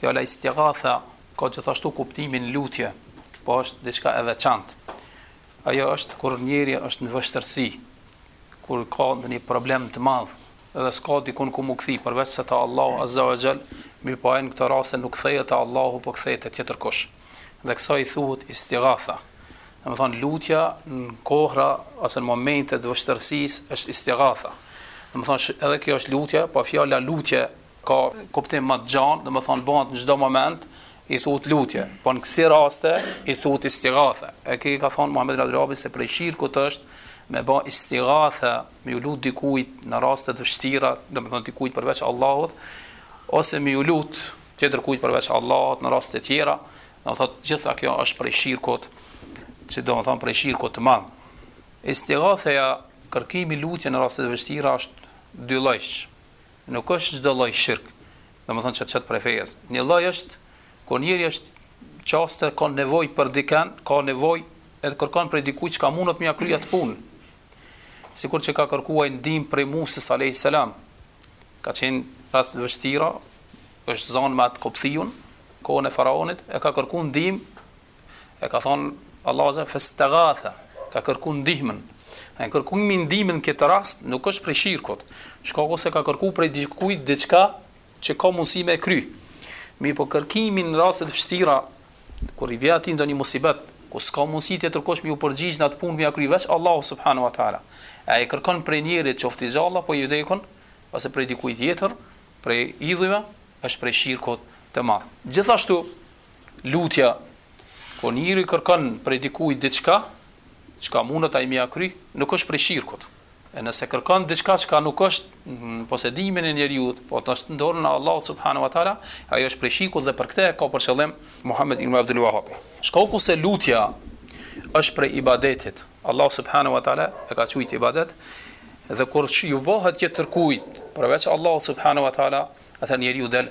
Fjala istighatha ka gjithashtu kuptimin lutje, po është diçka e veçantë. Ajo është kur njeriu është në vështirësi, kur ka ndonjë problem të madh dhe s'ka dikun ku mu kthi përveç se te Allahu azza wa xhal, mirëpo ai në këtë raste nuk kthehet te Allahu, po kthehet te tjetër kush. Dhe kësaj i thuhet istighatha. Domethënë lutja në kohëra ose në momente të vështirësisë është istighatha. Domethënë edhe kjo është lutje, po fjala lutje Ka kuptim më të gjan, domethënë bëhet në çdo moment i thuhet lutje, po në kësi raste i thuhet istighathe. E ky ka thonë Muhamed Abdul Wahabi se prej shirkut është me ba istighathe, me ju lut dikujt në raste të vështira, domethënë dikujt përveç Allahut, ose me ju lut tjetër kujt përveç Allahut në raste të tjera, domethënë gjitha kjo është prej shirkut, që domethënë prej shirkut të madh. Istighatheja, kërkimi lutje në raste të vështira është dy llojsh. Nuk është çdo lloj shirk, domethënë që të çet prej fejes. Një lloj është kur njeri është n'atë rast ka nevojë për dikën, ka nevojë edhe kërkon prej dikujt çka mundet me ia krye atë punë. Sikur që ka kërkuar ndihmë prej Musës alayhis salam. Ka qenë rast i vështirë, është zënë me atë kiptiun, kohën e faraonit, e ka kërkuar ndihmë E ka thonë Allahu azza festaghatha, ka kërku ndihmën. Ai kërkimi i ndihmës në këtë rast nuk është prej shirkut. Shkaku se ka kërku prej dikujt diçka që ka mundësi me kry. Mirëpo kërkimi në raste të vështira kur i vjen atij ndonjë musibet, ku s'ka mundësi tjetërkush me u përgjigj në atë punë me ia kry veç Allahu subhanahu wa taala. Ai kërkon prej njerit qoftë i gjallë apo i vdekun ose prej dikujt tjetër, prej idhujve, është prej shirkut të madh. Gjithashtu, Lutja, kur njeri kërkon prej dikujt diçka, çka mundet ai me ia kry, nuk është prej shirkut. E nëse kërkon diçka çka nuk është në posedimin e njeriut, porse është n'dorën e Allahut subhanahu wa taala, ajo është prej shirkut dhe për këtë e ka për qëllim Muhammed ibn Abdul Wahabi. Shkaku se lutja është prej ibadetit, Allahu subhanahu wa taala e ka quajt ibadet, dhe kur i bëhet tjetërkujt përveç Allahut subhanahu wa taala, atëherë njeriu del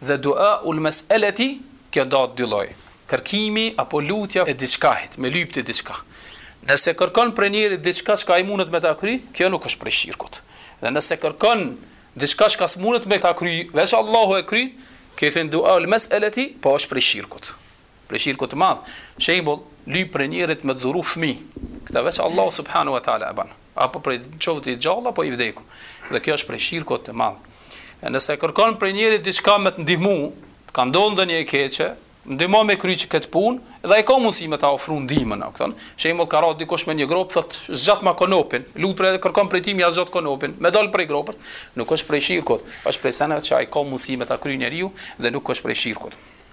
Dhe Du'a'ul Mes'eleti, kjo ndahet dy lloj, kërkimi apo lutja e diçkahit, me lyp ti diçka. Nëse kërkon prej njerit diçka çka ai mundet me ta kry, kjo nuk është prej shirkut. Dhe nëse kërkon diçka çka s'mundet me ta kry, veç Allahu e kryn, kjo i thojnë Du'a'ul Mes'eleti, po është prej shirkut. Prej shirkut të madh. Shembull, lyp prej njerit me të dhuru fëmijë. Këtë veç Allahu subhanahu wa ta'ala e bën. Apo prej, qoftë i gjallë apo i vdekur. Dhe kjo është prej shirkut të madh. E nëse kërkon prej njerit diçka me të ndihmu, të ka ndodhur ndonjë e keqe, ndihmo me kry qëkëtë punë, dhe ai ka mundësi me ta ofru ndihmën, e kupton? Shembull ka ra dikush me një gropë, thotë, zgjatma konopin, lut prej kërkon prej tij me ja zgjat konopin, me dal prej gropës, nuk është prej shirkut, është prej seneve që ai ka mundësi me ta kry njeriu dhe nuk është prej shirkut.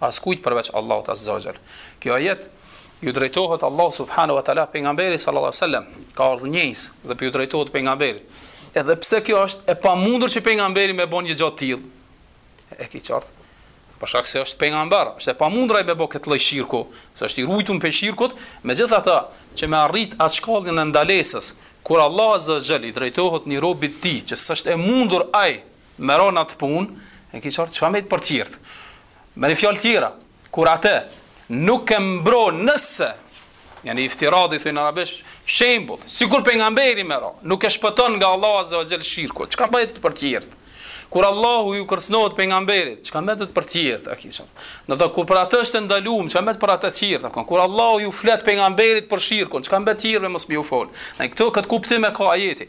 Askujt përveç Allahut Azza wa Jall. Kjo ajet ju drejtohet Allahu Subhanahu wa Ta'la, Pejgamberit Sallallahu Alaihi Wasallam, ka ardhur njëjës dhe po ju drejtohet Pejgamberit. Edhe pse kjo është e pamundur që Pejgamberi me bë një gjë të tillë, e ke qartë? Për shkak se është pejgamber, është e pamundur ai me bë këtë lloj shirku, se është i ruajtur prej shirkut, megjithatë që me arrit atë shkallën e ndalesës, kur Allahu Azza wa Jall i drejtohet një robi të tij që s'është e mundur ai me ra në atë punë, e ke qartë, çka mbet për tjert. Me një fjalë tjera, kur atë nuk e mbron nëse, jani iftiradi, thujnë arabisht, shembul, sikur pejgamberi me ra, nuk e shpëton nga Allahu azza wa jall shirku, çka mbet për tjert. Kur Allahu ju kërcënohet për nga mberi, çka me të të përtjirtë, e ke qartë. Do thot kur për atë është e ndalume, çka mbet për atë tjert, kur Allahu ju flet pejgamberit për shirkun, çka mbet tjert me mos me ju fol. Në këtu këtë kuptim e ka ajeti.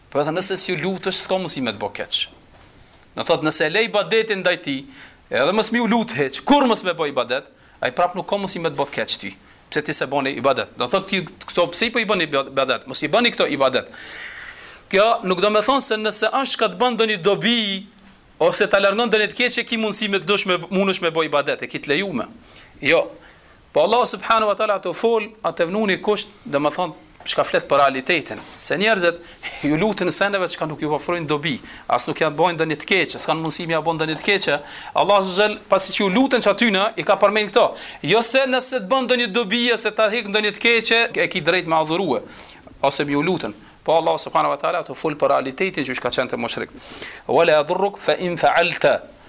Po edhe nëse s'ju lutesh s'ka mundësi me të bo keq. Do thot nëse e le ibadetin ndaj tij, edhe mos m'iu lut hiç, kurr mos me bo ibadet, ai prap nuk ka mundësi me të bo të keq ty, pse ti s'e bone ibadet. Do thot ti këto pse i po i bën ibadet, mos i bëni këto ibadet. Kjo nuk do me thon se nëse asht çka të bën ndonjë dobi ose ta largon ndonjë të keqe ki mundësi me dush me mundesh me bo ibadet, e ki të lejume. Jo, Po Allahu subhanahu wa taala s't'fol, s'ta vnun kusht, domethënë çka flet për realitetin, se njerëzit ju lutin seneve çka nuk ju ofrojnë dobi, as nuk ja bëjnë ndonjë të keq, s'kan mundësi me ja bë ndonjë të keq. Allahu azza jall pasi që ju luten çatyne i ka përmend këto. Jo se nëse të bën ndonjë dobi ose ta hik ndonjë të keq, e ki drejt me adhurue ose me ju lut. Po Allahu subhanahu wa taala të fol për realitetin që është ka qenë te mushrikët. Wala yadurruk fa in fa'alta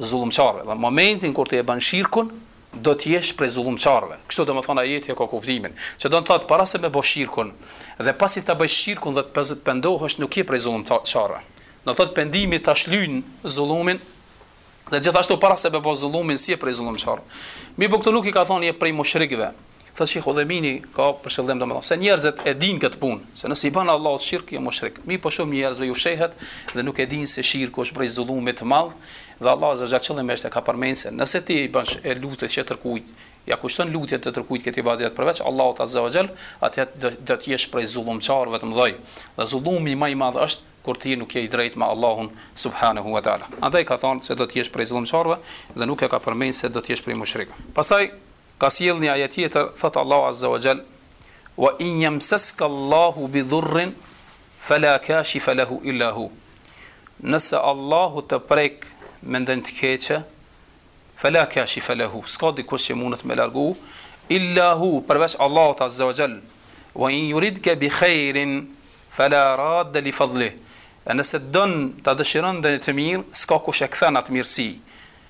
zullumqarëve, në momentin kur ti e bën shirkun, do të jesh prej zullumqarëve. Kështu do me thonë ajeti e ka kuptimin. Që do të thotë para se me bo shirkun, dhe pasi ta bëjsh shirkun dhe pasi të pendohësh, nuk je prej zullumqarëve. Do thotë pendimi ta shlyn zullumin, dhe gjithashtu para se me bo zullumin, s'je prej zullumqarëve. Mirëpo këtu nuk i ka thonë je prej mushrikëve. Thotë Shejh Uthejmini, ka për qëllim domethënë se njerëzit e dinë këtë punë, se nëse i bën Allahut shirk je mushrik. Mirëpo shumë njerëzve ju fshehet dhe nuk e dinë se shirku është prej zullumit të madh dhe Allahu azza wa xhall qëllimisht e ka përmend se nëse ti i bësh e lutesh çetërkujt, ia kushton lutjet tjetërkujt këtë ibadet përveç Allahut azza wa xhall, atëherë do të jesh prej zullumqarëve të mëdhenj. Dhe zullumi më i madh është kur ti nuk je i drejtë me Allahun subhanehu wa ta'ala. Andaj ka thënë se do të jesh prej zullumqarëve dhe nuk e ka përmend se do të jesh prej mushrikëve. Pastaj. Ka sjellë një ajet tjetër, thotë Allahu azza wa jall, Wa in yamsaska Allahu bi dhurrin fala kashifa lahu illa hu. Nëse Allahu të prek me ndonjë të keqe, fala kashifa lahu, s'ka dikush që mundet me largu, illa hu, përveç Allahut azza wa jall. Wa in yuridka bi khairin fala radda li fadlihi. E nëse don ta dëshiron ndonjë të mirë, s'ka kush e kthen atë mirësi.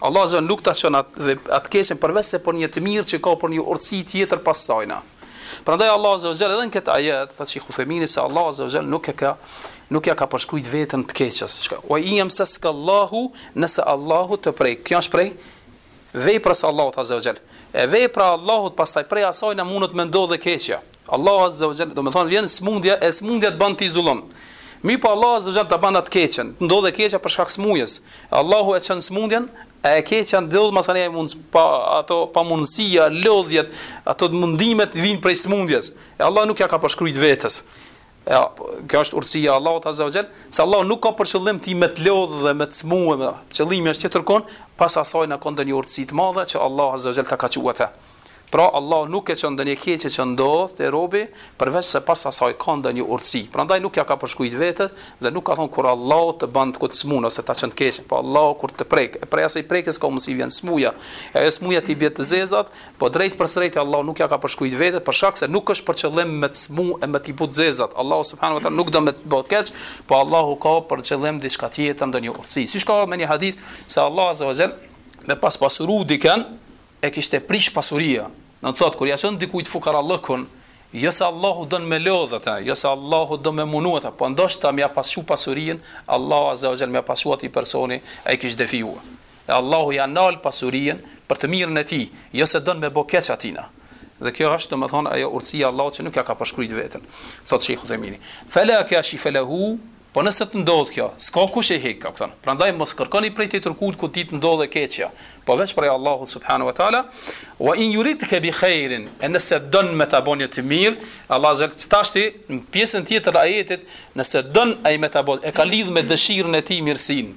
Allahu azza wa jall nuk ta çon atë vep, atë të keqen përveçse për një të mirë që ka për një urtësi tjetër pas saj na. Prandaj Allahu azza wa jall edhe në këtë ajet, thotë Shejh Uthejmini se Allahu azza wa jall nuk e ka nuk ja ka përshkruajt vetes të keqen. Çka? Wa in yamsaska Allahu, nëse Allahu të prek. Kjo është prej veprës së Allahut azza wa jall. E vepra e Allahut pastaj prej asaj na mundet me ndodhë e keqja. Allahu Azza wa Jall, do të thonë vjen smundja, e smundja të bën ti zullum. Mirëpo Allahu Azza wa Jall ta bën atë keqen. Ndodh e keqja për shkak smundjes. Allahu e çon smundjen, e keqja ndodh mos ai mund pa ato pamundësia, lodhjet, ato të mundimet vijnë prej smundjes. E Allahu nuk ja ka përshkruajt vetes. Ja, po, kjo është urtësia e Allahut Azza wa Jall, se Allahu nuk ka për qëllim ti me të lodhë dhe me të smuë, qëllimi është tjetërkund, pas asaj na ka ndonjë urtësi të madhe që Allahu Azza wa Jall ta ka çuar Pra Allahu nuk e çon ndonjë keqe që ndodh te robi, përveç se pas asaj ka ndonjë urtësi. Prandaj nuk ja ka përshkujt vetes dhe nuk ka thon kur Allahu të ban kur të smun ose ta çon të keqen, po Allahu kur të prek, e prej asaj prekjes ka mundësi vjen smundja, e ajo smundja ti bie të zezat, po drejtpërsëdrejti Allahu nuk ja ka përshkujt vetes për shkak se nuk është për qëllim me të smu e me ti pru të zezat. Allahu subhanahu wa taala nuk do me të bë keq, po Allahu ka për qëllim diçka tjetër, ndonjë urtësi. Siç ka ardhur në një hadith se Allahu azza wa jall me pas pasuru dikën, e kishte prish pasuria, do të thotë kur ja çon dikujt fukarallëkun, jo se Allahu don me e lodhë atë, jo se Allahu do me e mundu atë, po ndoshta me ja pas çu pasurinë, Allahu azza wa xhel me ja pas çu atij personi, ai kish devijue. E Allahu ja nal pasurinë për të mirën e tij, jo se don me i bo keq atina. Dhe kjo është domethënë ajo urtësia e Allahut që nuk ja ka përshkruajt vetes. Thot Shejh Uthejmini, "Fela kashif lehu Po nëse të ndodhë kjo, s'ka kush e hek, kupton? Prandaj mos kërkoni prej tjetër kujt kur ti të ndodhë e keqja, po veç prej Allahut subhanahu wa ta'ala, wa in yuridke bi khejrin, e nëse don me ta bo një të mirë, Allah azza wa jall, që tashti në pjesën tjetër të ajetit, nëse don ai me ta bo, e ka lidhë me dëshirën e tij mirësinë,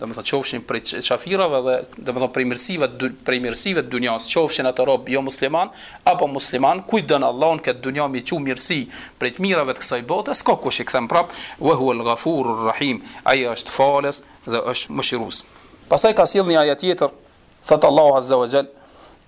domethënë qofshin prej qafirave dhe domethënë prej mirësive prej mirësive të dynjas, qofshin ato rob jo musliman apo musliman, kujt don Allahu në këtë dynja mi çu mirësi prej të mirave të kësaj bote, s'ka kush i kthen prap, wa huwa al-ghafurur rahim, ai është falës dhe është mëshirues. Pastaj ka sjellë një ajet tjetër, thotë Allahu azza wa jall,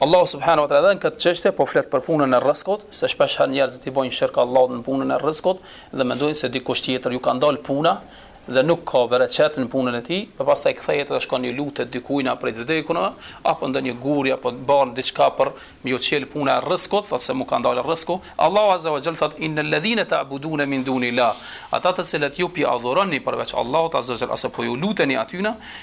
Allahu subhanahu wa taala edhe në këtë çështje po flet për punën e rrezkut, se shpeshherë njerëzit i bëjnë shirk Allahut në punën e rrezkut dhe mendojnë se dikush tjetër ju ka ndal puna dhe nuk ka bereqet në punën e tij, e pastaj kthehet edhe shkon ju lutet dikujna prej të vdekurve, apo ndonjë guri apo bën diçka për me ju çel puna e rrezkut, thotë se m'u ka ndal rrezku. Allahu azza wa jall thotë inel ladhina ta'buduna min dunil-lah, ata të cilët ju p'i adhuroni përveç Allahut azza wa jall ose po ju luteni atyna,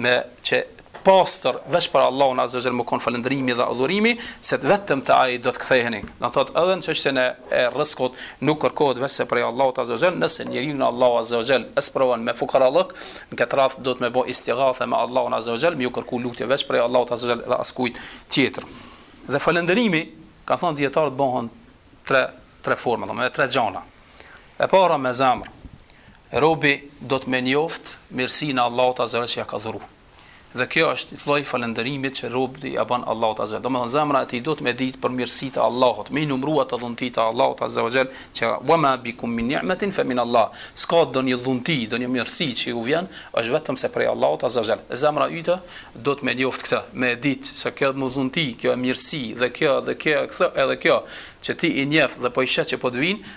me qenë pastër veç për Allahun azza xhel me kon falënderimi dhe adhurimi se vetëm te ai do të ktheheni do thot edhe në çështjen e rrezkut nuk kërkohet veç se prej Allahut azza xhel nëse njeriun Allahu azza xhel e sprovon me fukarallëk në këtë rast duhet me bë istighathe me Allahun azza xhel me ju kërku lutje veç prej Allahut azza xhel dhe askujt tjetër dhe falënderimi kanë thon dijetarët bëhet në tre tre forma domethënë tre gjëra e para me zemër Robi duhet me njoftë mirësinë e Allahut azza wa jall që ia ka dhuru. Dhe kjo është një lloj falënderimit që robi ia bën Allahut azza wa jall. Domethënë zemra e tij duhet me ditë për mirësitë e Allahut, me i numëru ato dhuntitë e Allahut azza wa jall që wa ma bikum min ni'matin fa min Allah, s'ka ndonjë dhunti, ndonjë mirësi që ju vjen, është vetëm se prej Allahut azza wa jall. E zemra jote duhet me njoftë këtë, me e ditë se kjo dhunti, kjo mirësi dhe kjo dhe kjo, kjo edhe kjo që ti i njeh dhe po i sheh që po të vijnë,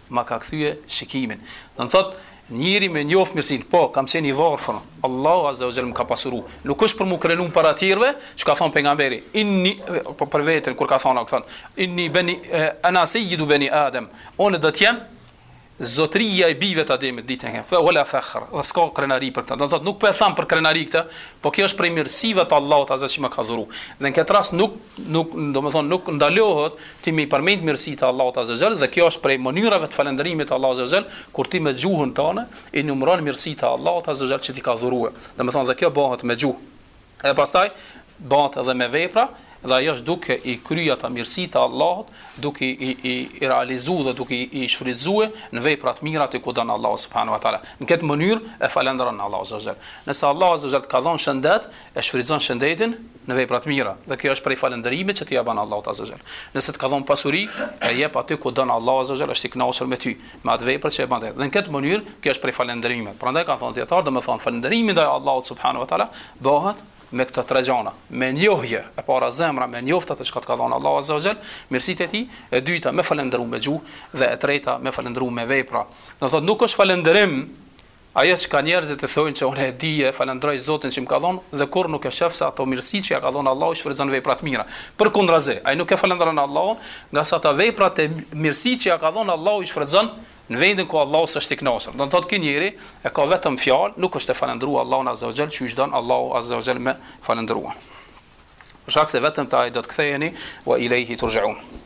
Ma ka kthye shikimin. Do të thotë, njeri me njoftë mirësinë, po, kam qenë i varfër, unë. Allahu azza wa jall më ka pasuru. Nuk është për m'u krenu para tjerëve, siç ka thonë pejgamberi, Inni, për veten kur ka thonë, thotë, Inni beni, ana seyyidu beni Adem, unë do të jem zotëria e bijve të Ademit ditën e Kiametit. Wala fakhr, dhe s'ka krenari për këtë. Do të thotë, nuk po e tham për krenari këtë, po kjo është prej mirësive të Allahut azza që më ka dhuruar. Dhe në këtë rast nuk nuk domethënë nuk ndalohet ti me i përmend mirësitë e Allahut azza xhel dhe kjo është prej mënyrave të falënderimit të Allahut azza xhel kur ti me gjuhën tënde i numëron mirësitë e Allahut azza xhel që t'i ka dhuruar domethënë dhe kjo bëhet me gjuhë e pastaj bëhet edhe me vepra dhe ajo është duke i kryer ata mirësitë e Allahut duke i i, i realizuar dhe duke i, i shfrytëzuar në vepra të mira aty ku don Allahu subhanahu wa taala në këtë mënyrë e falënderon Allahun azza xhel nëse Allahu azza xhel t'ka dhënë shëndet e shfrytëzon shëndetin në vepra të mira, dhe kjo është prej falënderimit që ti ia bën Allahut azza wa xhel. Nëse të ka dhënë pasuri, e jep aty ku don Allahu azza wa xhel, është i kënaqur me ty, me atë vepër që e bën. Dhe në këtë mënyrë, kjo është prej falënderimeve. Prandaj kanë thënë dijetarët, domethënë falënderimi ndaj Allahut subhanahu wa taala bëhet me këto tre gjëra, me njohje, e para zemra me njoftë atë çka të ka dhënë Allahu azza wa xhel, mirësitë e tij, e dyta me falënderim me gjuhë dhe e treta me falënderim me vepra. Do thotë nuk është falënderim Ajo çka njerëzit i thojnë se unë e di e falënderoj Zotin që më ka dhënë dhe kurrë nuk e shef se ato mirësi që ja ka dhënë Allahu i shfrytëzon veprat e mira. Përkundrazi, ai nuk e falënderon Allahun, ngase ato veprat e mirësi që ja ka dhënë Allahu i shfrytëzon në vendin ku Allahu s'është i kënaqur. Do të thotë ky njeri e ka vetëm fjalë, nuk është tu e falëndrua Allahun Azza wa Jall qysh don Allahu Azza wa Jall me falëndrua. Për shkak se vetëm te ai do të ktheheni, wa ilejhi turxheun.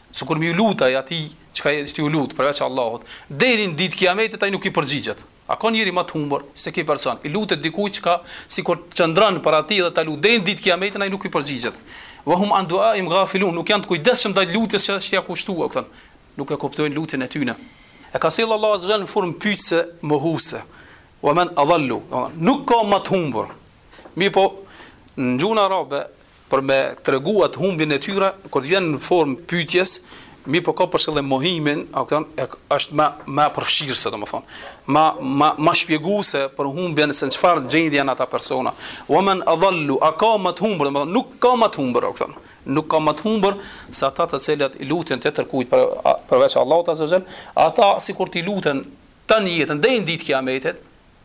sikur me ju lut ai atij çka është i lut përveç Allahut, deri në ditë Kiametit ai nuk i përgjigjet. A ka njeri më të humbur se ky person? I lutet dikujt çka sikur qëndron para tij dhe ta lut deri në ditë Kiametit ai nuk i përgjigjet. Wa hum an du'aihim ghafilun, nuk janë të kujdesshëm ndaj lutjes që është ia kushtuar, kupton? Nuk e kuptojnë lutjen e tyre. E ka sjellë Allahu azza wa jall në formë pyetëse mohuese. Wa man adallu, nuk ka më të humbur. Mirëpo në gjuhën arabe për me tregu atë humbjen e tyre, kur të vjen në formë pyetjes, mirëpo ka për qëllim mohimin, a kupton, është ma ma përfshirëse domethënë, ma ma ma shpjeguese për humbjen se në çfarë gjendje janë ata persona. Wa man adallu, a ka më të humbur, domethënë nuk ka më të humbur, a kupton. Nuk ka më të humbur se ata të cilët i luten tjetërkujt për përveç Allahut azza xal, ata sikur t'i luten tanë jetën deri në ditë kiametit,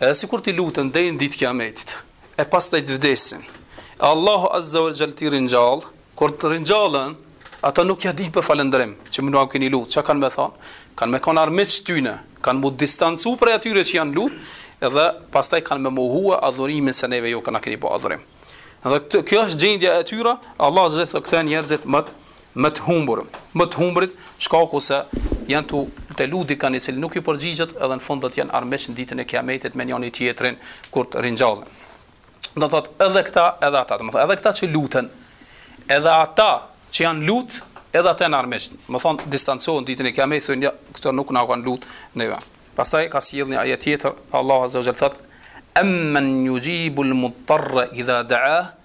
Edhe sikur t'i luten deri në ditë kiametit, e pastaj të vdesin. E Allahu Azza wa Jall t'i ringjall, kur të ringjallën, ata nuk ja dinë për falëndrim, që mu na keni lut, çka kanë me thon? Kanë me kanë armiq tyne, kanë mu distancu prej atyre që janë lut, edhe pastaj kanë me mohua adhurimin se neve jo s'na keni bë adhurim. Dhe këtë, kjo është gjendja e tyre, Allah Azza thotë këta njerëzit më më të humbur, më të humburit, shkaku se janë tu e lut dikan i cili nuk i përgjigjet edhe në fund do të jenë armiq në ditën e kiametit me njëri tjetrin kur të ringjallen. Do të thotë edhe këta edhe ata, do të thotë edhe këta që luten, edhe ata që janë lut, edhe ata janë armiq. Domethënë distancohen ditën e kiametit, thonë ja, jo, këta nuk na kanë lut neve. Pastaj ka sjell një ajet tjetër, Allahu azza wa jalla thotë: "Amman yujibul mudtarra idha da'a"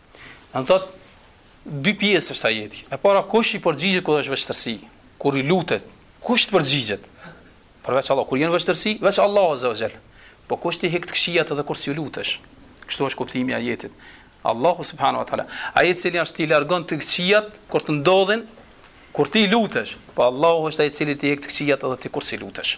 Do thotë dy pjesë është ajeti. E para, kush i përgjigjet kur është vështirësi? Kur i lutet? Kush të përgjigjet? Përveç Allahut, kur je në vështirësi? Veç Allahu azza wa xhel. Po kush t'i hek të këqijat edhe kur s'i lutesh? Kështu është kuptimi i ajetit. Allahu subhanahu wa ta'la. Ai i cili është t'i largon të këqijat kur të ndodhin, kur ti lutesh. Po Allahu është ai i cili t'i hek të këqijat edhe ti kur s'i lutesh.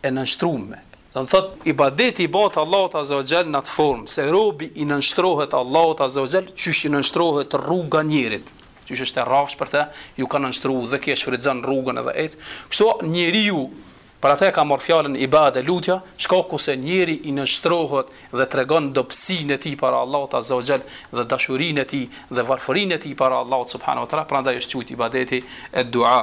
e nënshtrume. Do të thotë, ibadeti i bëhet Allahut azza wa xhel në atë formë se robi i nënshtrohet Allahut azza wa xhel qysh i nënshtrohet rruga njerit, qysh është e rrafsh për të, ju ka nënshtruar dhe ky e shfrytëzon rrugën edhe ec. Kështu njeriu, për atë e ka marrë fjalën ibade lutja, shkaku se njeriu i nënshtrohet dhe tregon dobësinë e tij para Allahut azza wa xhel dhe dashurinë e tij dhe varfërinë e tij para Allahut subhanahu wa taala, prandaj është quajtur ibadeti ed-dua.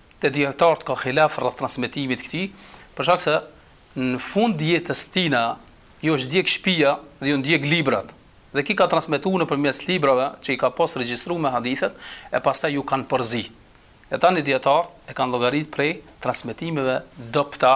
Te dijetarët ka hilaf rreth transmetimit të këtij, për shkak se në fund të jetës së tij i është djeg shpija dhe i janë djeg librat, dhe ky ka transmetuar nëpërmes librave që i ka pas regjistruar me hadithet e pastaj ju kanë përzi. E tani dijetarët e kanë llogaritë prej transmetimeve të dobëta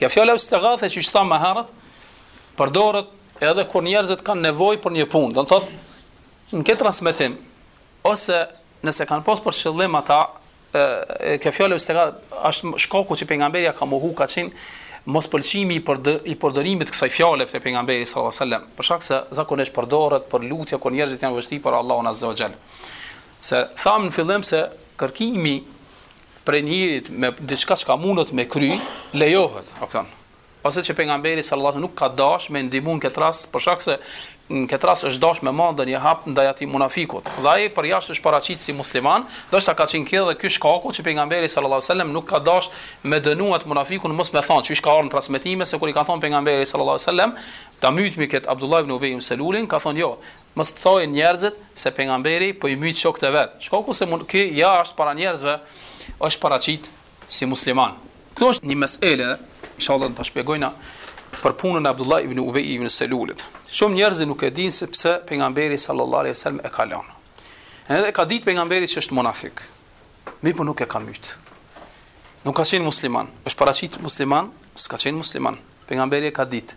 Kjo fjala istighathe që thamë më herët, përdoret edhe kur njerëzit kanë nevojë për një punë. Do thotë, në këtë transmetim ose nëse kanë pas për qëllim ata e kjo fjala istighathe është shkaku që pejgamberi ja ka mohu ka qenë mos pëlqimi i përdë, i përdorimit të kësaj fjale për pejgamberin sallallahu alajhi wasallam për shkak se zakonisht përdoret për lutje kur njerëzit janë vështirë për Allahun azza wa jall se tham në fillim se kërkimi prej njerit me diçka që ka mundet me kry, lejohet, a kupton. Ose që pejgamberi sallallahu nuk ka dash me ndihmu në këtë rast, për shkak se në këtë rast është dash me marrë një hap ndaj atij munafikut. Dhe ai përjashta është paraqit si musliman, ndoshta ka qenë kjo edhe kjo shkaku që pejgamberi sallallahu sallam nuk ka dash me dënu atë munafikun mos me thonë, siç ka ardhë në transmetime, se kur i ka thonë pejgamberit sallallahu sallam, ta mytim këtë Abdullah ibn Ubej ibn Selulin, ka thonë jo, Mos të thojnë njerëzit se pejgamberi po i myt shokët e vet. Shkaku se mun ky jashtë para njerëzve është paraqit si musliman. Këtu është një mesele, inshallah do ta shpjegojna për punën e Abdullah ibn Ubay ibn Selulit. Shumë njerëz nuk e dinë se pse pejgamberi sallallahu alaihi wasallam e ka lënë. Edhe e ka ditë pejgamberi që është munafik. Mirëpo nuk e ka myt. Nuk ka qenë musliman. Është paraqit musliman, s'ka qenë musliman. Pejgamberi e ka ditë.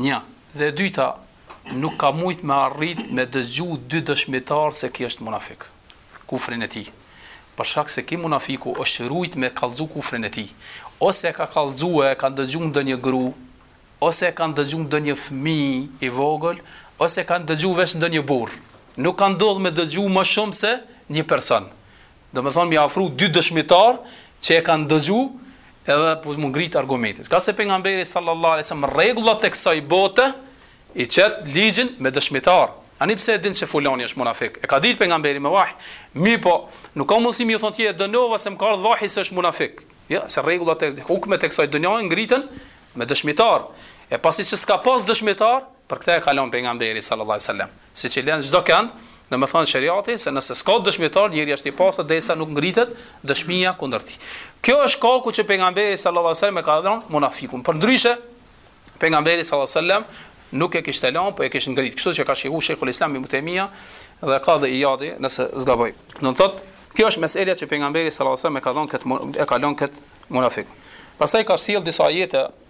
Një. Dhe e dyta, nuk ka mujt me arrit me dëgju dy dëshmitarë se ky është munafik, kufrin e tij, për shkak se ky munafiku është rujt me kallxu kufrin e tij, ose e ka kallxue, e ka ndëgju ndonjë gru, ose e ka ndëgju ndonjë fëmijë i vogël, ose e ka ndëgju veç ndonjë burrë. Nuk ka ndodh me dëgju më shumë se një person. Domethënë me i afru dy dëshmitarë që e kanë dëgju edhe për me ngrit argumentin. Shkak se pejgamberi sallallahu alaihi wasallam rregullat e kësaj bote i çet ligjin me dëshmitarë. Ani pse e din se fulani është munafik. E ka ditë pejgamberi me vahj. Mirëpo, nuk ka mundësi me ju thonë që e dënova se më ka ardhur vahji se është munafik. Jo, ja, se rregullat e hukmet e kësaj dynjaje ngriten me dëshmitarë. E pasi që s'ka pas dëshmitarë, Për këtë e ka lënë Pejgamberi sallallâhu alejhi ve sellem, siç e lën çdo kënd, domethënë sheriati, se nëse s'ka dëshmitar, njeriu është i pastër derisa nuk ngritet dëshmia kundër tij. Kjo është shkaku që Pejgamberi sallallâhu alejhi ve sellem e ka lënë munafikun. Përndryshe, Pejgamberi sallallâhu alejhi ve sellem nuk e kishte lënë, po e kishte ngrit. Kështu e ka shkruar Shejhul Islam Ibn Taymija dhe Kadhi Iyadi, nëse s'gaboj. Do të thotë, kjo është meselja që Pejgamberi sallallâhu alejhi ve sellem e ka dhënë këtë e ka lënë këtë munafikun. Pastaj ka sjellë disa ajete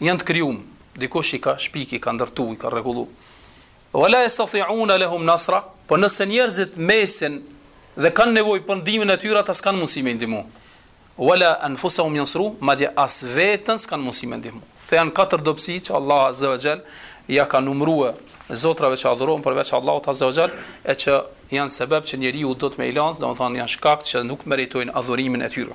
Janë të krijuar, dikush i ka shpik, i ka ndërtu, i ka rregullu. Wala yastati'una lahum nasra, po nëse njerëzit mbesin dhe kanë nevojë për ndihmën e tyre, ata s'kanë mundësi me ndihmu. Wala anfusahum yansuru, madje as veten s'kanë mundësi me ndihmu. Këto janë katër dobësi që Allah azza wa jall ja ka numëruar zotrave që adhurohen përveç Allahut azza wa jall, e që janë sebeb që njeriu do të m'i lanë, domethënë janë shkak që nuk meritojnë adhurimin e tyre.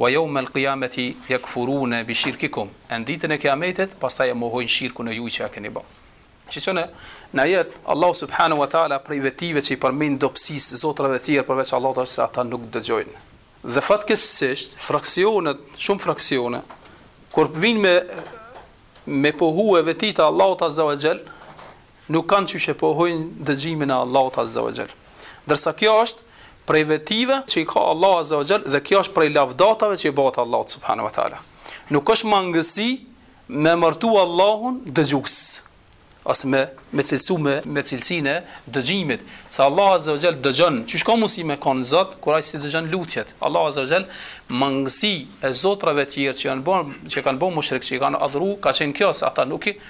Wa yawma al-qiyamati yakfuruna bi shirkikum. E në ditën e Kiametit, pastaj e mohojnë shirkun e juaj që e keni bërë. Kështu që në në ajet Allahu subhanahu wa taala prej vetive që i përmend dobësisë zotrave të tjerë përveç Allahut është se ata nuk dëgjojnë. Dhe fatkeqësisht, fraksionet, shumë fraksione, kur vijnë me me pohu vetitë e Allahut azza wa jall, Nuk kanë qysh e pohojnë dëgjimin e Allahut azza wa xhall. Ndërsa kjo është prej vetive që i ka Allahu azza wa xhall dhe kjo është prej lavdatave që i bëhet Allahut subhanahu wa taala. Nuk është mangësi me emërtu Allahun dëgjues ose me me cilësu me me cilësinë e dëgjimit, se Allahu azza wa xhall dëgjon. Qysh ka mundësi me kon Zot kur ai s'i dëgjon lutjet? Allahu azza wa xhall mangësi e zotrave të tjerë që kanë bën që kanë bën mushrik që i kanë adhuru ka qenë kjo se ata nuk i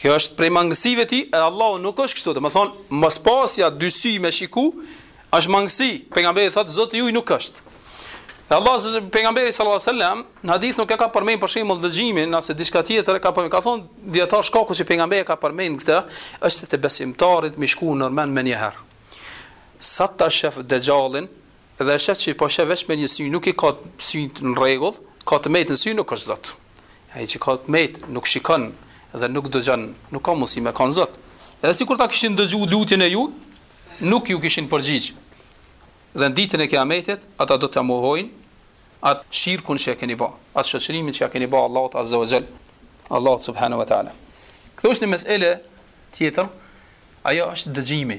Kjo është prej mangësive të tij, e Allahu nuk është kështu, domethënë, mos pasja dy sy me shiku, është mangësi, pejgamberi thotë, Zoti juj nuk është. E Allah, pejgamberi sallallahu alaihi wasallam në hadith nuk e ka përmenë për shembull dëgjimin, ose diçka tjetër, ka, kanë thonë dijetarët shkaku që pejgamberi ka përmenë këtë, është te besimtarit me i shku ndërmend menjëherë. Sa ta shef dexhallin, Dhe e sheh që po sheh veç me një sy, nuk i ka sytë në rregull, ka të metë në sy, nuk është Zot. Ai që ka të metë, nuk shikon dhe nuk dëgjon, nuk ka mundësi me kanë Zot. Edhe sikur ta kishin dëgju lutjen e juj, nuk ju kishin përgjigj. Dhe në ditën e Kiametit, ata do ta mohojnë atë shirkun që e keni bë, atë shoqërimin që ja keni bë Allahut Azza wa Jall, Allahut Subhanahu wa Taala. Këtu është një mesele tjetër, ajo është dëgjimi.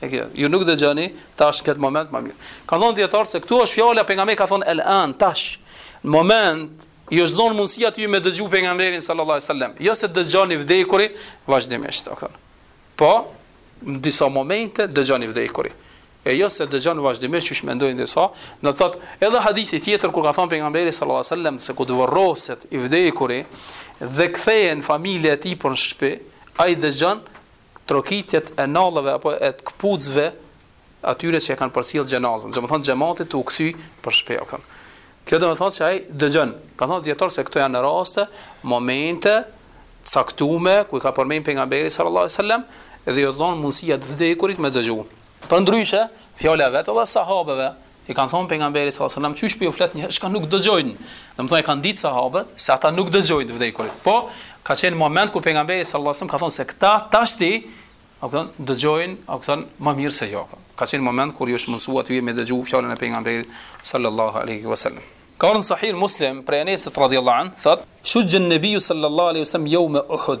E kjo, ju nuk dëgjoni tash në këtë moment më mirë. Kanë thënë dijetarët se këtu është fjala pejgamberi ka thënë el an tash. Në moment ju ka dhon mundësia atyre me dëgju pejgamberin sallallahu alajhi wasallam. Jo se dëgjon i vdekuri vazhdimisht, domethonë. Po në disa momente dëgjon i vdekuri. E jo se dëgjon vazhdimisht qysh mendojnë disa, do thotë edhe hadithi tjetër kur ka thënë pejgamberi sallallahu alajhi wasallam se kur të vorroset i vdekuri dhe kthehen familja e tij për në shtëpi, ai dëgjon trokitjet e nallave apo e të këpucëve atyre që e kanë përcjell xhenazën, domethonë xhematit tu u kthy për shpi të tyne. Kjo domethonë se ai dëgjon. Kanë thonë dijetarët se këto janë raste, momente të caktume ku i ka përmend pejgamberi sallallahu alajhi wasallam dhe u dhon mundësia të vdekurit me dëgju. Përndryshe, fjala e vet edhe sahabeve, I kanë thonë pejgamberit sallallahu alajhi wasallam, "Qysh po ju flet njëherë çka nuk dëgjojnë?" Domethënë e kanë ditë sahabët se ata nuk dëgjojnë të vdekurit. Po, ka qenë moment kur pejgamberi sallallahu alajhi wasallam ka thonë se këta tashti, a kupton, dëgjojnë, a kupton, më mirë se ju. Ka qenë moment kur ju është mundësuar atyne me dëgju fjalën e pejgamberit sallallahu alajhi wasallam. Ka ardhur në Sahih Muslim prej Enesit radhiyallahu anhu, thotë, "Shujja an-nabiy sallallahu alajhi wasallam yawm Uhud."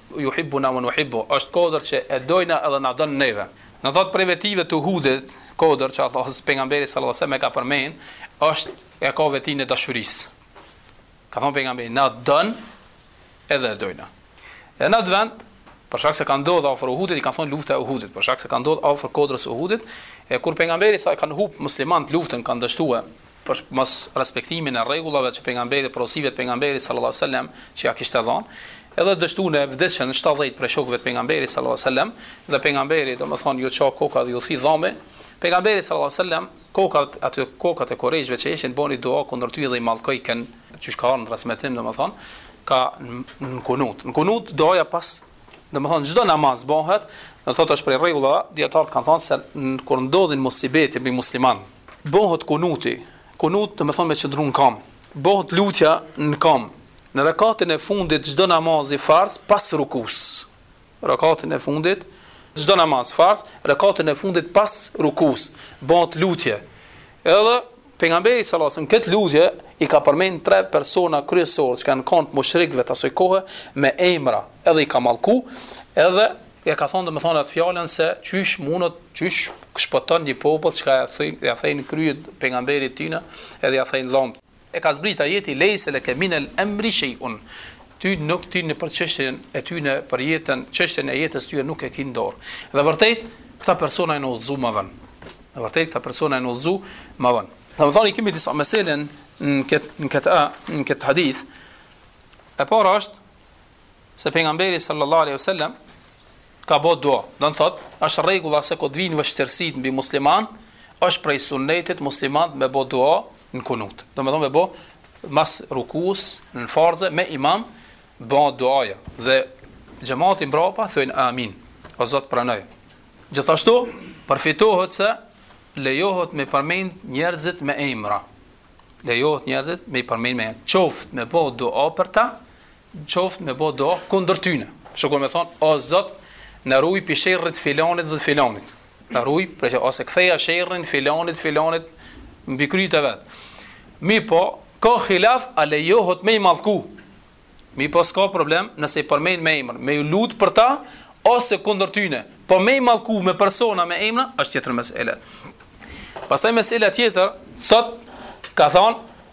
Yuhibbuna wa nuhibbuhu, është kodër që e dojna edhe na don neve. Do të thotë prej vetive të Uhudit, kodër që Allahu pejgamberi sallallahu alaihi wasallam e ka përmend, është e ka vetinë e dashurisë. Ka thonë pejgamberi, na don edhe e dojna. E në atë vend, për shkak se ka ndodhur afër Uhudit, i kanë thonë lufta e Uhudit, për shkak se ka ndodhur afër kodrës së Uhudit, e kur pejgamberi sa kanë hup muslimanët luftën, kanë dështuar, për mos respektimin e rregullave që pejgamberi porosive të pejgamberit sallallahu alejhi wasallam që jua kishte dhënë edhe dështun e vdiqën shtatëdhjetë prej shokëve të pejgamberit sallallahu alejhi wasallam dhe pejgamberi domethënë ju ça koka dhe ju thy dhami pejgamberi sallallahu alejhi wasallam kokat aty kokat e korejshve që ishin bonte dua kundër tyne dhe i mallkojke qysh ka ardhur transmetim domethënë ka në kunut në kunut duaja pas domethënë çdo namaz bëhet do thotë është prej rregullave dietar kanë thënë se kur ndodhin musibete mbi musliman Bëhet kunuti, kunut domethënë me qëndru në këmbë. Bëhet lutja në këmbë, në rekatin e fundit të çdo namazi farz pas rukus. Rekatin e fundit çdo namaz farz, rekatin e fundit pas rukus, bëhet lutje. Edhe pejgamberi sallallahu alajhi wasallam këtë lutje i ka përmend tre persona kryesorë që kanë qenë mushrikëve të asoj kohe me emra, edhe i ka mallku, edhe E ka thënë domethënë atë fjalën se qysh munët, qysh shpëton një popull çka ja thejnë, ja thejnë kryet pejgamberit tyne edhe ja thejnë dhombt. E ka zbrit ajeti lejse leke minel emri shejun, ty nuk të pyet për çështjen e tyne për jetën, çështjen e jetës tyne nuk e ki në dorë. Dhe vërtet këta persona janë udhëzu më vonë. Dhe vërtet këta persona janë udhëzu më vonë. Domethënë kemi disa mesele në këtë në këtë në këtë hadith. E para është se pejgamberi sallallahu alaihi wasallam ka bë dua. Do të thotë, është rregulla se kur vijnë vështirësitë mbi musliman, është prej sunnetit musliman me bë dua në kunut. Domethënë me bë mas rukus në farze me imam bëhet duaja dhe xhamati mbrapa thonë amin. O Zot pranoj. Gjithashtu përfitohet se lejohet me përmend njerëzit me emra. Lejohet njerëzit me përmend me qoft me bë dua për ta qoftë me bo dua kundër tyne. Sikur me thonë, o zot, na ruj pi sherrit filanit dhe filanit. Na ruj pi sherrit, ose ktheja sherrin filanit, filanit, mbi kryt e vet. Mi po, ka khilaf, a lejohet me i mallku. Mi po, s'ka problem, nëse i përmend me emër, me ju lutë për ta, ose kundër tyne. Po me i mallku me persona me emna, është tjetër mesele. Pastaj mesele tjetër, thot, ka thonë,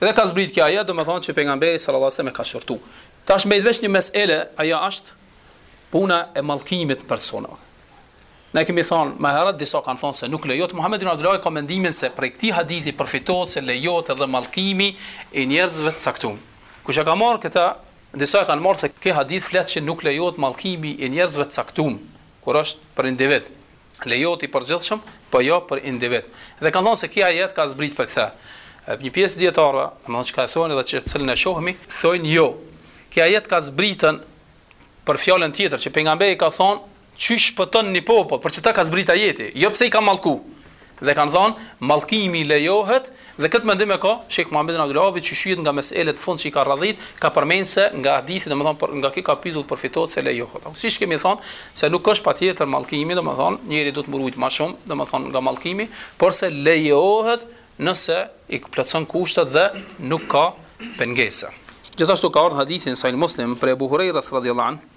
Dhe ka zbrit ky ajet, domethënë që pejgamberi sallallahu alajhi wasallam e ka qortu. Tash mbet veç një mesele, ajo është puna e mallkimit të personave. Ne kemi thënë më herët disa kanë thënë se nuk lejohet Muhammed ibn Abdullah ka mendimin se prej këtij hadithi përfitohet se lejohet edhe mallkimi i njerëzve të caktuar. Kush e ka marrë këtë? Disa kanë marrë se ky hadith flet se nuk lejohet mallkimi i njerëzve të caktuar kur është për individ. lejohet i përgjithshëm, po jo për individ. Dhe kanë thënë se ky ajet ka zbrit për këtë. Një pjesë dijetarëve, domethënë çka e thonë dhe çka cilën e shohimi, thonë jo. Ky ajet ka zbrit për fjalën tjetër që pejgamberi ka thënë, çysh shpëton një popull, për çka ka zbrit ajeti, jo pse i ka mallku. Dhe kanë thënë, mallkimi lejohet Dhe këtë mendim e ka Shejh Muhamed ibn Abdul Wahhabi që shihet nga meselet në fund që i ka radhit, ka përmend se nga hadithi domethënë nga ky kapitull përfitohet se lejohet. Apo siç kemi thënë se nuk është patjetër mallkimi, domethënë njeri duhet m'u ruajt më shumë, domethënë nga mallkimi, porse lejohet nëse i plotëson kushtet dhe nuk ka pengesa. Gjithashtu ka ardhur hadithi në Sahih Muslim prej Abu Hurajres radhiyallahu anhu,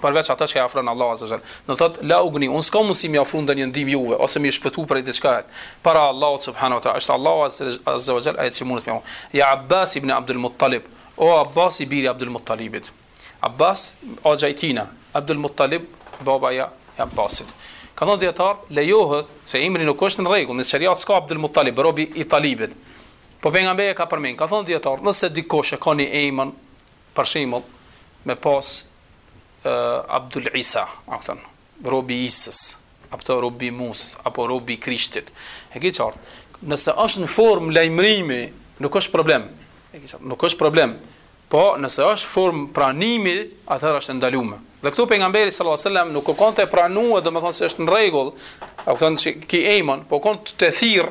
përveç atë që afron Allahu azza wa jall. Do thot la ugni, un s'kam mundsi mi afru ndonjë ndim juve ose mi shpëtu prej diçka. Para Allahut subhanahu wa taala, është Allahu azza wa jall ai që mundet me u. Ja Abbas ibn Abdul Muttalib, o Abbas i biri Abdul Muttalibit. Abbas, o i ati na, Abdul Muttalib, babaja i Abbasit. Kanë thënë dijetarët, lejohet se emri nuk është në rregull, në shariat s'ka Abdul Muttalib, robi i Talibit. Po pejgamberi e ka përmend, kanë thënë dijetarët, nëse dikush e ka një emër Për shembull, me pas Abdul Isa, a kupton, robi i Isës, apo robi i Musës, apo robi i Krishtit. E ke qartë? Nëse është në formë lajmërimi, nuk është problem. E ke qartë? Nuk është problem. Po, nëse është formë pranimi, atëherë është e ndaluar. Dhe këtu pejgamberi sallallahu alajhi wasallam nuk u kon tu e pranue, domethënë se është në rregull. A kupton se ky emën, po kon tu e thirr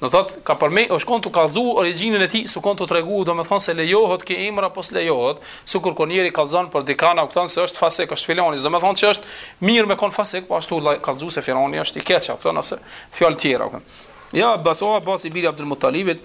Do të thotë, ka përmend, u kon tu kallxu origjinën e tij, s'u kon tu tregu, domethënë se lejohet ky emër apo s'lejohet, sikur kur njeri kallxon për dikan, a kupton se është fasik, është filani, s'do me thonë që është mirë me kon fasik, po ashtu tu kallxu se filani është i keq, a kupton ose fjalë tjera. Ja Abbas, o Abbas i biri Abdul Muttalibit,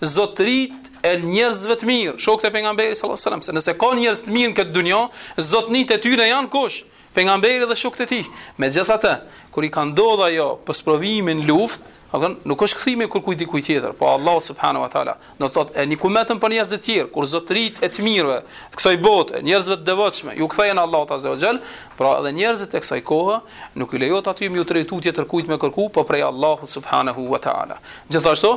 zotërit e njerëzve të mirë, shokët e pejgamberit sallallahu alajhi wasallam, se nëse ka njerëz të mirë në këtë dunjë, zotënit e tyre janë kush? Pejgamberi dhe shokët e tij. Megjithatë, kur i ka ndodhur ajo sprovë në luftë, thonë, nuk është kthimi kurrkujt dikujt tjetër, po Allah subhanahu wa taala. Do të thotë e nikumetën për njerëz të tjerë, kur zotërit e të mirëve, të kësaj bote, njerëzve të devotshme, iu kthehen Allahut azza wa xhal. Pra edhe njerëzit e kësaj kohe nuk i lejohet aty me u drejtu tjetër kujt me kërku, po prej Allahut subhanahu wa taala. Gjithashtu,